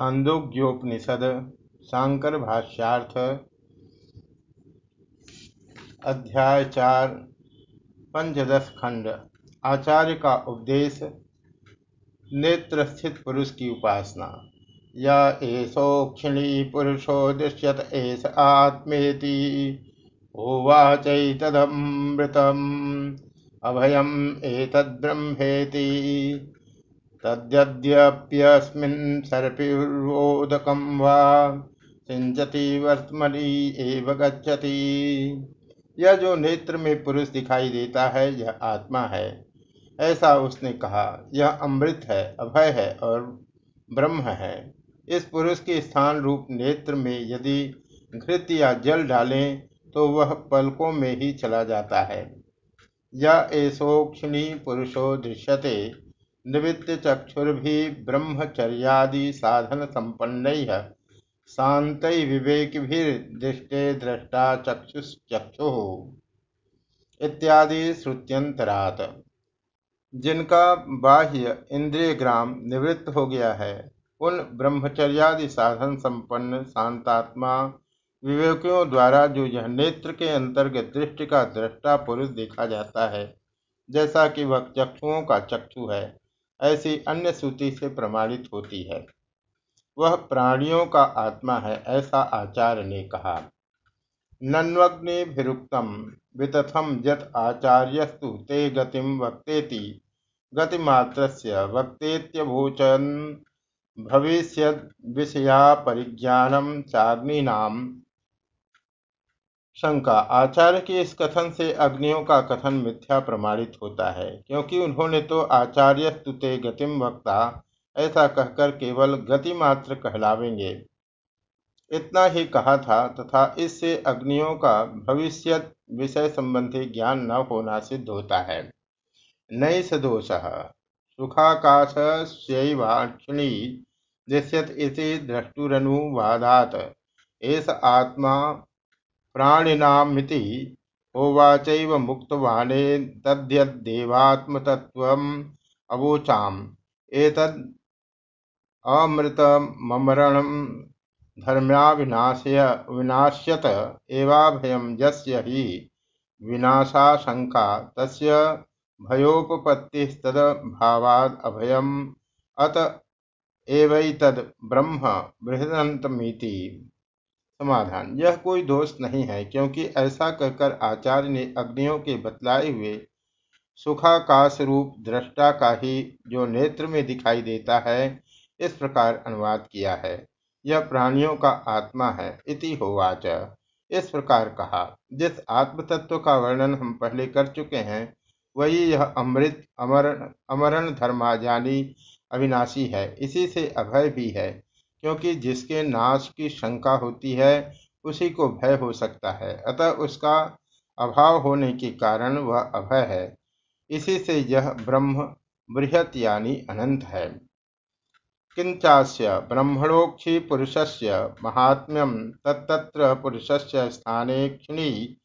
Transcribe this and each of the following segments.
छांदोग्योपनिषद शांकर भाष्यार्थ अध्याय चार, पंचदश खंड, आचार्य का उपदेश नेत्र स्थित पुरुष की उपासना। या एषोक्षिणी पुरुषो दृश्यत, एष आत्मेति होवाचैतदमृतम् अभयम् एतद्ब्रह्मेति। तद्यद्यप्यस्मिन् सर्पिर्वोदकं वा सिंचति वर्तमनि एव गच्छति। यह जो नेत्र में पुरुष दिखाई देता है, यह आत्मा है। ऐसा उसने कहा, यह अमृत है, अभय है और ब्रह्म है। इस पुरुष के स्थान रूप नेत्र में यदि घृत या जल डालें तो वह पलकों में ही चला जाता है। या ऐसोक्षिणी पुरुषो दृश्यते। निवृत्त चक्षुर्भि ब्रह्मचर्यादि साधन संपन्न शांत विवेकभिर्दृष्टे दृष्टा चक्षुश्चक्षु इत्यादि श्रुत्यंतरात जिनका बाह्य इंद्रिय ग्राम निवृत्त हो गया है, उन ब्रह्मचर्यादि साधन संपन्न शांतात्मा विवेकियों द्वारा जो यह नेत्र के अंतर्गत दृष्टि का दृष्टा पुरुष देखा जाता है, जैसा कि वह चक्षुओं का चक्षु है। ऐसी अन्य श्रुति से प्रमाणित होती है। वह प्राणियों का आत्मा है, ऐसा आचार्य ने कहा। नन्वग्निभिरुक्तम वितथम यत आचार्यस्तु ते गतिम वक्तेति गतिमात्र वक्तेत्यभोचन भविष्य विषया परिज्ञानम चाग्निनाम शंका। आचार्य के इस कथन से अग्नियों का कथन मिथ्या प्रमाणित होता है, क्योंकि उन्होंने तो आचार्य स्तुते गतिम वक्ता, ऐसा कहकर केवल गति मात्र कहलावेंगे। इतना ही कहा था तथा इससे अग्नियों का भविष्य विषय संबंधी ज्ञान न होना सिद्ध होता है। नई सदोष सुखाकाश शैवाक्षिणी दृश्यत इति द्रष्टुरनुवादात। एस आत्मा प्राणिनामिति होवाचैव मुक्तवाने तद्यद्देवात्मतत्त्वम् अवोचाम्। एतद् अमृतमरणं धर्म्याविनाशय, विनाश्यत एवाभयं यस्य हि विनाशाशंका तस्य भयोपपत्तिस्तद्भावादभयम् अत एवैतद् ब्रह्म बृहदन्तमिति समाधान। यह कोई दोष नहीं है, क्योंकि ऐसा कहकर आचार्य ने अग्नियों के बतलाए हुए सुखाकाश रूप दृष्टा का ही जो नेत्र में दिखाई देता है, इस प्रकार अनुवाद किया है। यह प्राणियों का आत्मा है, इति होवाच। इस प्रकार कहा। जिस आत्म तत्व का वर्णन हम पहले कर चुके हैं, वही यह अमृत, अमरण अमरण धर्माजानी अविनाशी है। इसी से अभय भी है। क्योंकि जिसके नाश की शंका होती है, उसी को भय हो सकता है। अतः उसका अभाव होने के कारण वह अभय है। इसी से यह ब्रह्म बृहत यानी अनंत है। किंचास्य ब्रह्मणोक्षी पुरुषस्य महात्म्यम तत्त्र पुरुषस्य स्थाने क्षिणी,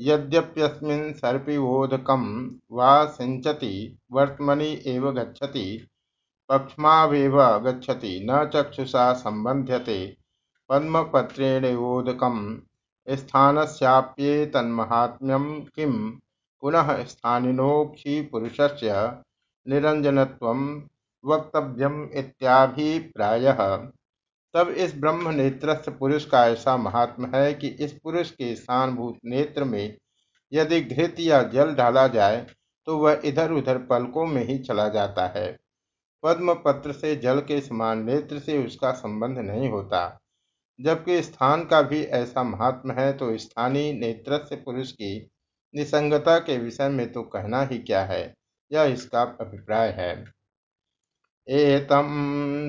यद्यप्यस्मिन् सर्पिवोदकं वा सिंचति वर्तमनि एव गच्छति। पक्ष्मावेव गच्छति। न चक्षुषा संबध्यते पद्मपत्रेणोदकं स्थानस्याप्येतन्माहात्म्यं किं? पुनः स्थानिनोक्षिपुरुषस्य निरंजनत्वं वक्तव्यम इत्याभिप्रायः। तब इस ब्रह्म नेत्रस्थ पुरुष का ऐसा महात्म है कि इस पुरुष के स्थानभूत नेत्र में यदि घृत या जल डाला जाए तो वह इधर उधर पलकों में ही चला जाता है। पद्म पत्र से जल के समान नेत्र से उसका संबंध नहीं होता। जबकि स्थान का भी ऐसा महात्म है तो स्थानीय नेत्र से पुरुष की निसंगता के विषय में तो कहना ही क्या है? यह इसका अभिप्राय है। एतम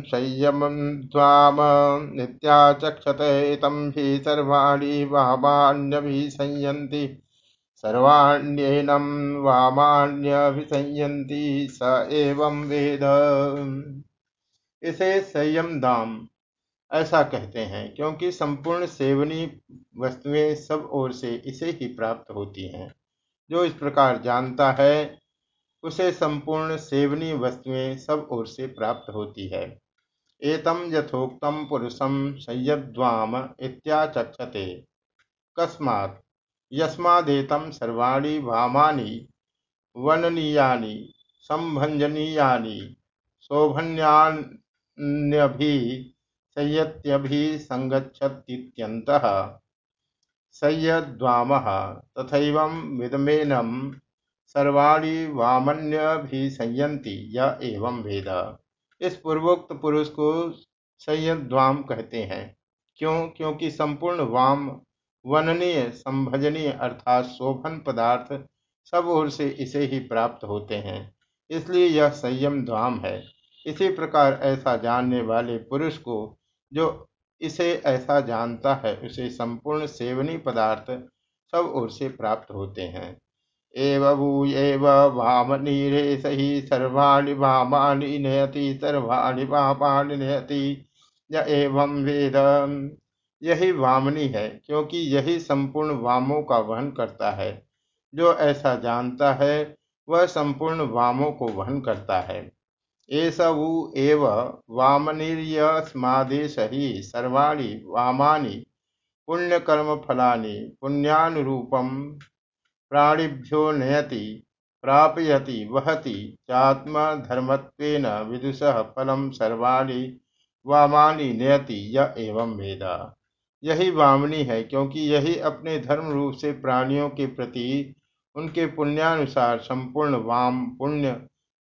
संयम द्वाम नित्याचक्षत, एतम भी सर्वाणी वामान्य भी संयंती सर्वाण्येनं वामान्यभिसंयन्ति स एवं वेद। इसे संयम दाम ऐसा कहते हैं, क्योंकि संपूर्ण सेवनी वस्तुएँ सब ओर से इसे ही प्राप्त होती हैं। जो इस प्रकार जानता है, उसे संपूर्ण सेवनी वस्तुएँ सब ओर से प्राप्त होती है। एतं यथोक्तं पुरुषम संयद्वाम इत्याचक्षते। कस्मात् यस्मादेतं सर्वाणि वामानि, वननीयानि, सम्भञ्जनीयानि शोभन्यान्यभिसंयत्यभिसङ्गच्छतीत्यन्तः संयद्वामः तथैवं विदमेनं सर्वाणि वामन्यभिसंयन्ति य एवं वेद। इस पूर्वोक्त पुरुष को संयद्वाम कहते हैं। क्यों? क्योंकि संपूर्ण वाम वननीय, संभजनीय अर्थात शोभन पदार्थ सब ओर से इसे ही प्राप्त होते हैं। इसलिए यह संयम द्वाम है। इसी प्रकार ऐसा जानने वाले पुरुष को जो इसे ऐसा जानता है, उसे संपूर्ण सेवनी पदार्थ सब ओर से प्राप्त होते हैं। एव भूयेव सही, सर्वाणि वामानि, नयति, सर्वाणि वामानि, नयति, य एवं वेद। यही वामनी है, क्योंकि यही संपूर्ण वामों का वहन करता है। जो ऐसा जानता है, वह संपूर्ण वामों को वहन करता है। एसवु एव वामनिर्यस्मादेश ही सर्वाणि वामानि पुण्यकर्मफलानि पुण्यानुरूपम प्राणिभ्यो नयति, प्रापयति, वहति चात्मधर्मत्वेन विदुषः फलम सर्वाणि वामानि नयति य एवं वेद। यही वामनी है, क्योंकि यही अपने धर्म रूप से प्राणियों के प्रति उनके पुण्यानुसार संपूर्ण वाम पुण्य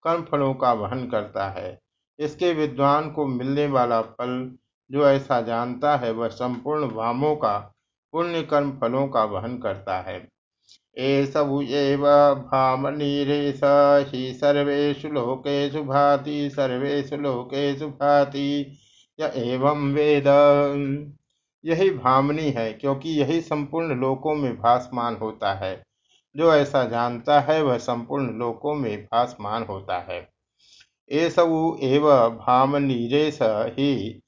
कर्म फलों का वहन करता है। इसके विद्वान को मिलने वाला फल जो ऐसा जानता है, वह संपूर्ण वामों का पुण्य कर्म फलों का वहन करता है। एसवु एव भामनीरेश हि सर्वेषु लोकेषु भाति, सर्वेषु लोकेषु भाति एवं वेद। यही भामनी है, क्योंकि यही संपूर्ण लोकों में भासमान होता है। जो ऐसा जानता है, वह संपूर्ण लोकों में भासमान होता है। एसऊ एव भामनीरेश ही।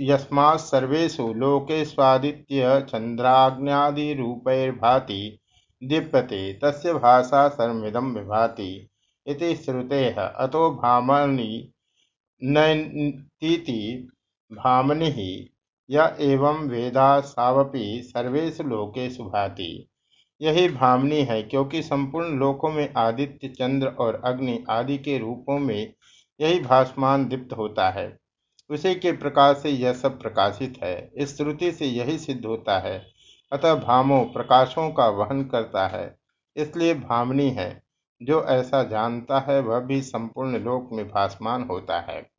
यस्मात् सर्वेषु लोकेष्वादित्य चन्द्राग्न्यादिरूपैर्भाति दीप्यते, तस्य भाषा सर्विदम विभाति इति श्रुतेः। अतो भामनी नैतीति भामनि य एवं वेदा सावपि सर्वेषु लोकेषु भाति। यही भामनी है, क्योंकि संपूर्ण लोकों में आदित्य, चंद्र और अग्नि आदि के रूपों में यही भासमान दीप्त होता है। उसी के प्रकाश से यह सब प्रकाशित है। इस श्रुति से यही सिद्ध होता है। अतः भामो, प्रकाशों का वहन करता है। इसलिए भामनी है। जो ऐसा जानता है, वह भी संपूर्ण लोक में भासमान होता है।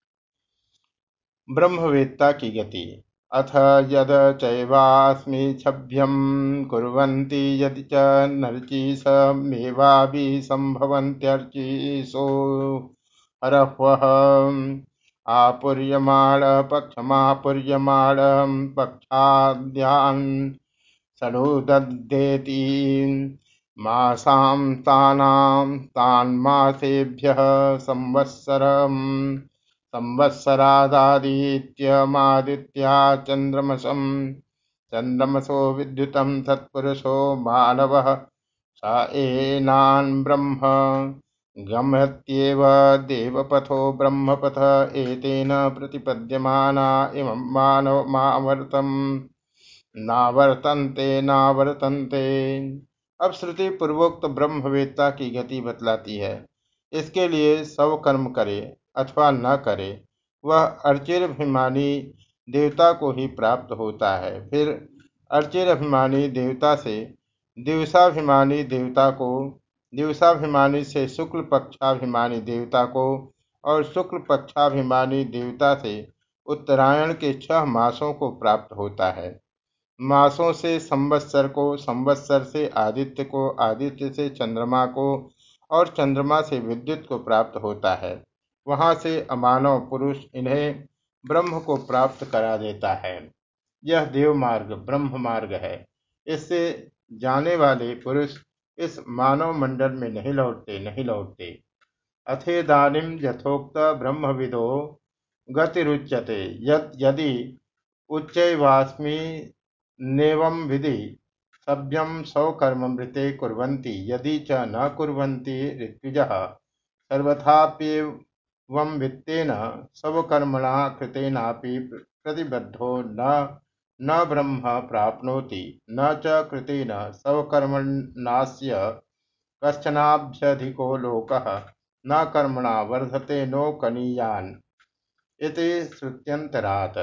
ब्रह्मवेत्ता की गति। अथ यद चैवास्मि छभ्यं कुर्वन्ति यदि च नर्चिसमेवाभिसम्भवन्त्यर्चिसो हरह्वः आपूर्यमाण पक्षमापूर्यमाण पक्षाद्यान् सनुदद्देति। मासां तानां तान्मासेभ्यः संवत्सरम् संवत्सरादादित्यमादित्या चन्द्रमसं चन्द्रमसो विद्युतं सत्पुरुषो मानवः, स एनान् ब्रह्म। गम्यत्येव देवपथो ब्रह्मपथ, एतेन प्रतिपद्यमाना इमं मानवमावर्तम् नावर्तन्ते नावर्तन्ते। अब श्रुति पूर्वोक्त ब्रह्मवेत्ता की गति बतलाती है। इसके लिए सब कर्म करे। अथवा न करे, वह अर्चिरभिमानी देवता को ही प्राप्त होता है। फिर अर्चिरभिमानी देवता से दिवसाभिमानी देवता को, दिवसाभिमानी से शुक्ल पक्षाभिमानी देवता को और शुक्ल पक्षाभिमानी देवता से उत्तरायण के छह मासों को प्राप्त होता है। मासों से संवत्सर को, संवत्सर से आदित्य को, आदित्य से चंद्रमा को और चंद्रमा से विद्युत को प्राप्त होता है। वहाँ से अमानव पुरुष इन्हें ब्रह्म को प्राप्त करा देता है। यह देव मार्ग ब्रह्म मार्ग है। इससे जाने वाले पुरुष इस मानव मंडल में नहीं लौटते नहीं लौटते। अथेदानिम यथोक्त ब्रह्मविदो गतिरुच्यते। यदि उच्चैवास्मी नेवं विधि सभ्यम सौकर्मृते कुर्वन्ति, यदि च न कुर्वन्ति ऋत्विजः, सर्वथाप्येव वम वित्तेन स्वकर्मणा कृतेनापि प्रतिबद्धो न न ब्रह्म प्राप्नोति, न च कृतेन स्वकर्मणास्य कश्चनाभ्यधिको लोकः, न कर्मणा वर्धते नो कनीयान। इति श्रुत्यंतरात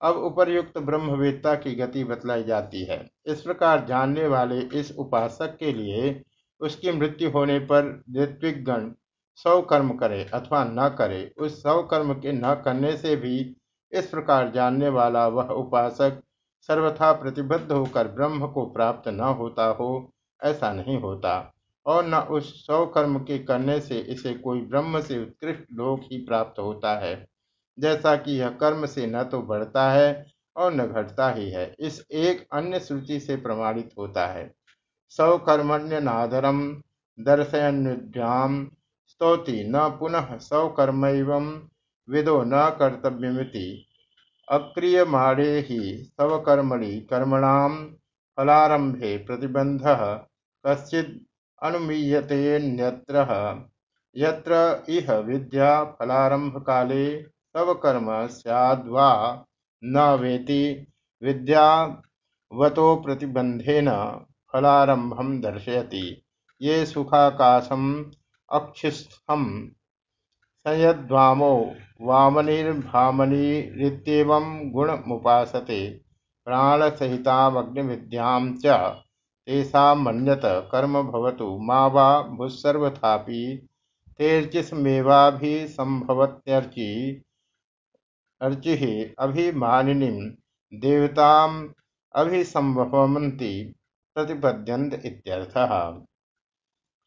अब उपर्युक्त ब्रह्मवेत्ता की गति बतलाई जाती है। इस प्रकार जानने वाले इस उपासक के लिए उसकी मृत्यु होने पर ऋत्विकगण सौ कर्म करे अथवा न करे, उस सौ कर्म के न करने से भी इस प्रकार जानने वाला वह उपासक सर्वथा प्रतिबद्ध होकर ब्रह्म को प्राप्त न होता हो, ऐसा नहीं होता। और न उस सौ कर्म के करने से इसे कोई ब्रह्म से उत्कृष्ट लोक ही प्राप्त होता है। जैसा कि यह कर्म से न तो बढ़ता है और न घटता ही है, इस एक अन्य श्रुति से प्रमाणित होता है। सौ कर्मण्य नादरम दर्शयन्युद्याम स्तौति न पुनः सौ कर्म विदो न कर्तव्यमिति। अक्रियमाणे ही स्वकर्मणि कर्मणाम फलारंभे प्रतिबंध कश्चिद अनुमीयतेन्यत्र यत्र इह विद्या फलारंभ काले तव कर्म स्याद्वा न वेति विद्यावतो प्रतिबंधेन फलारंभम दर्शयति। ये सुखाकाशम अक्षिस्थम संयद्वामो वामनिर्भामनिरित्येवं गुणमुपासते। प्राणसहितामग्निविद्यां च तेषां मन्यत कर्म भवतु। मा वा भूस्सर्वथापि तेर्चिसमेवाभिसंभवत्यर्चि अर्चि अभिमानिनी देवताम अभिसंभवंती प्रतिपद्यंत इत्यर्थः।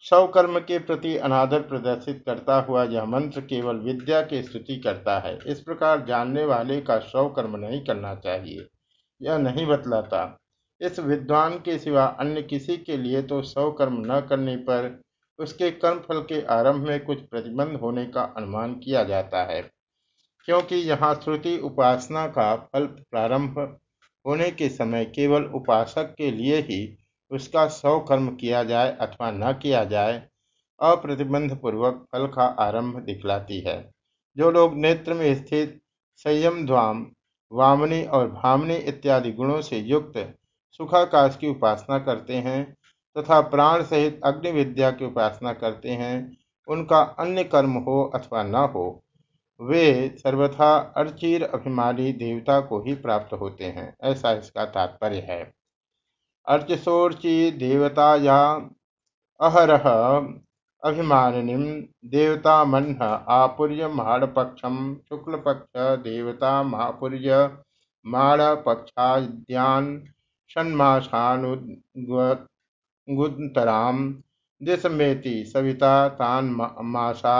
सौ कर्म के प्रति अनादर प्रदर्शित करता हुआ यह मंत्र केवल विद्या की स्तुति करता है। इस प्रकार जानने वाले का सौ कर्म नहीं करना चाहिए। यह नहीं बतलाता। इस विद्वान के सिवा अन्य किसी के लिए तो सौ कर्म न करने पर उसके कर्म फल के आरंभ में कुछ प्रतिबंध होने का अनुमान किया जाता है। क्योंकि यहाँ श्रुति उपासना का फल प्रारंभ होने के समय केवल उपासक के लिए ही उसका सौ कर्म किया जाए अथवा न किया जाए अप्रतिबंध पूर्वक फल का आरंभ दिखलाती है। जो लोग नेत्र में स्थित संयम ध्वाम वामनी और भामनी इत्यादि गुणों से युक्त सुखाकाश की उपासना करते हैं तथा प्राण सहित अग्नि विद्या की उपासना करते हैं, उनका अन्य कर्म हो अथवा न हो, वे सर्वथा अर्चिर अभिमानी देवता को ही प्राप्त होते हैं। ऐसा इसका तात्पर्य है। अर्चसोर्चि देवता या अहरह अभिमानिनी देवता मन्ह आपुर्य माणपक्षम शुक्लपक्ष देवता महापुर्य माणपक्षाद्यान षण्मासानुगुतराम दिशमेति सविता तान मासा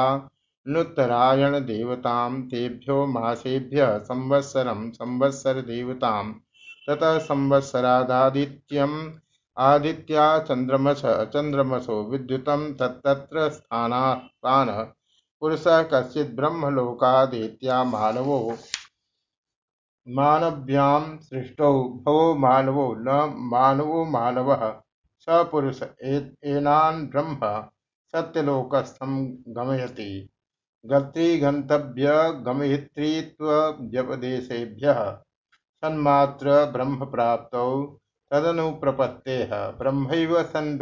नुत्तरायण देवतां तेभ्यो मासेभ्य संवत्सरं संवत्सर देवतां ततः संवत्सरादादित्यम्। आदित्या चंद्रमस चंद्रमसो विद्युतं तत्तत्र स्थान पुरुष कश्चित् ब्रह्मलोकादेत्या मानवो मानव्यां सृष्टौ भवो मानवो न मानवो मानवः। स पुरुष एनान् ब्रह्म सत्यलोकस्थं गमयति। गतिगन्तव्यगमयित्रीत्वव्यपदेशेभ्यः सन्मात्र ब्रह्मप्राप्तौ तदनुप्रपत्तेः ब्रह्मैव सन्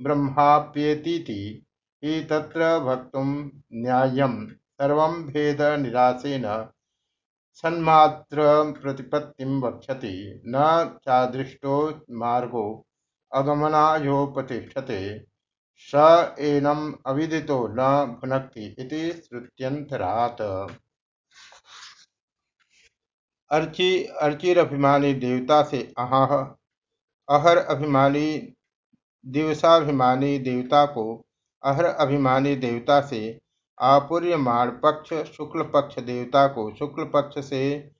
ब्रह्माप्येतीति हि तत्र वक्तुं न्याय्यं सर्वं भेदनिरासेन सन्मात्रप्रतिपत्तिं वक्षति न चादृष्टो मार्गो अगमनायोपतिष्ठते स एनम अविदितो न भुनक्ति इति श्रुत्यंतरात अर्ची अर्चिर अभिमानी देवता से अहाह। अहर अभिमानी, दिवसाभिमानी देवता को अहर अभिमानी देवता से आपूर्यमाण पक्ष शुक्ल पक्ष देवता को शुक्ल पक्ष से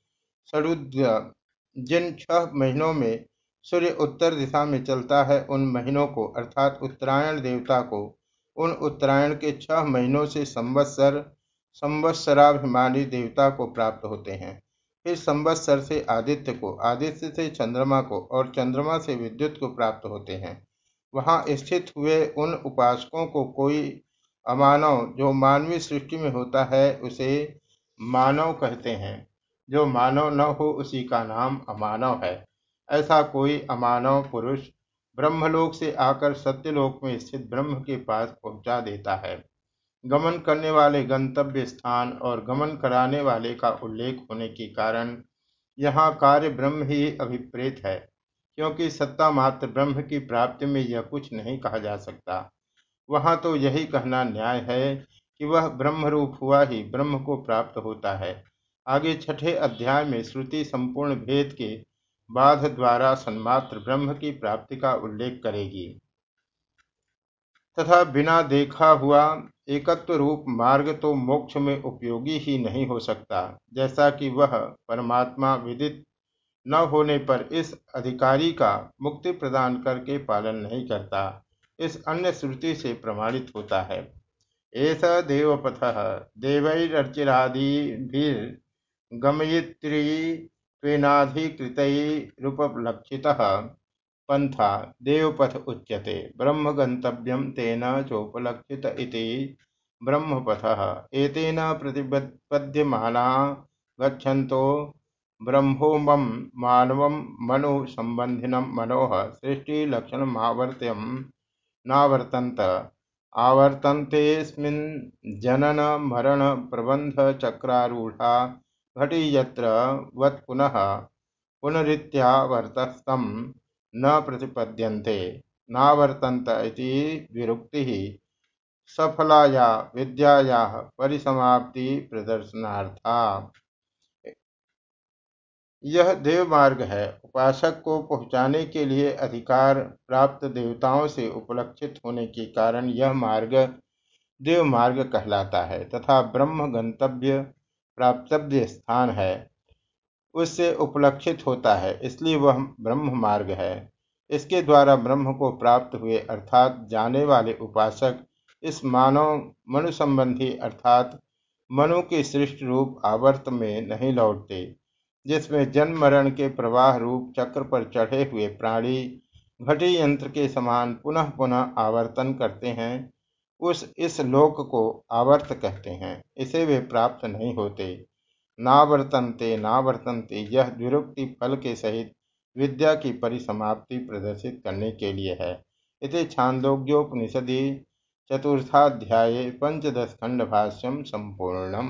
सरुद्र। जिन छह महीनों में सूर्य उत्तर दिशा में चलता है, उन महीनों को, अर्थात उत्तरायण देवता को, उन उत्तरायण के छह महीनों से संवत्सर, संवत्सराभिमानी देवता को प्राप्त होते हैं। फिर संवत्सर से आदित्य को, आदित्य से चंद्रमा को और चंद्रमा से विद्युत को प्राप्त होते हैं। वहाँ स्थित हुए उन उपासकों को कोई अमानव, जो मानवीय सृष्टि में होता है, उसे मानव कहते हैं। जो मानव न हो, उसी का नाम अमानव है। ऐसा कोई अमानव पुरुष ब्रह्मलोक से आकर सत्यलोक में स्थित ब्रह्म के पास पहुँचा देता है। गमन करने वाले गंतव्य स्थान और गमन कराने वाले का उल्लेख होने के कारण यहाँ कार्य ब्रह्म ही अभिप्रेत है, क्योंकि सत्ता मात्र ब्रह्म की प्राप्ति में यह कुछ नहीं कहा जा सकता। वहाँ तो यही कहना न्याय है कि वह ब्रह्म रूप हुआ ही ब्रह्म को प्राप्त होता है। आगे छठे अध्याय में श्रुति संपूर्ण भेद के बाध द्वारा सन्मात्र ब्रह्म की प्राप्ति का उल्लेख करेगी। तथा बिना देखा हुआ एकत्व रूप मार्ग तो मोक्ष में उपयोगी ही नहीं हो सकता। जैसा कि वह परमात्मा विदित न होने पर इस अधिकारी का मुक्ति प्रदान करके पालन नहीं करता, इस अन्य श्रुति से प्रमाणित होता है। ऐसा देवपथ देवैरर्चिरादिभिर्गमयित्री त्वेनाधिकृतैरुपलक्षितः पंथा, देवपथ उच्यते ब्रह्म गंतव्यम तेन चोपलक्षित ब्रह्मपथः। एतेन प्रतिपद्यमाना गच्छन्तो ब्रह्मोमं मानवं मनु संबंधिनं मनोः सृष्टिलक्षणमावर्त्यं मरण प्रबंध चक्रारूढ़ा घटी यत्र वत्पुनः पुनरित्यावर्तस्तम। न प्रतिपद्यन्ते, नावर्तन्त इति विरुक्तिः, सफलाया, विद्याया परिसमाप्ति प्रदर्शनार्था। यह देव मार्ग है। उपासक को पहुँचाने के लिए अधिकार प्राप्त देवताओं से उपलक्षित होने के कारण यह मार्ग देव मार्ग कहलाता है तथा ब्रह्म गंतव्य प्राप्तव्य स्थान है। उससे उपलक्षित होता है, इसलिए वह ब्रह्म मार्ग है। इसके द्वारा ब्रह्म को प्राप्त हुए, अर्थात जाने वाले उपासक, इस मानव मनु संबंधी अर्थात मनु के सृष्ट रूप आवर्त में नहीं लौटते, जिसमें जन्म मरण के प्रवाह रूप चक्र पर चढ़े हुए प्राणी घटी यंत्र के समान पुनः पुनः आवर्तन करते हैं, उस इस लोक को आवर्त कहते हैं। इसे वे प्राप्त नहीं होते। नावर्तनते नावर्तनते, यह द्विरुक्ति फल के सहित विद्या की परिसमाप्ति प्रदर्शित करने के लिए है। इसे छांदोग्योपनिषदि चतुर्थाध्याय पंचदश खंड भाष्यम संपूर्णम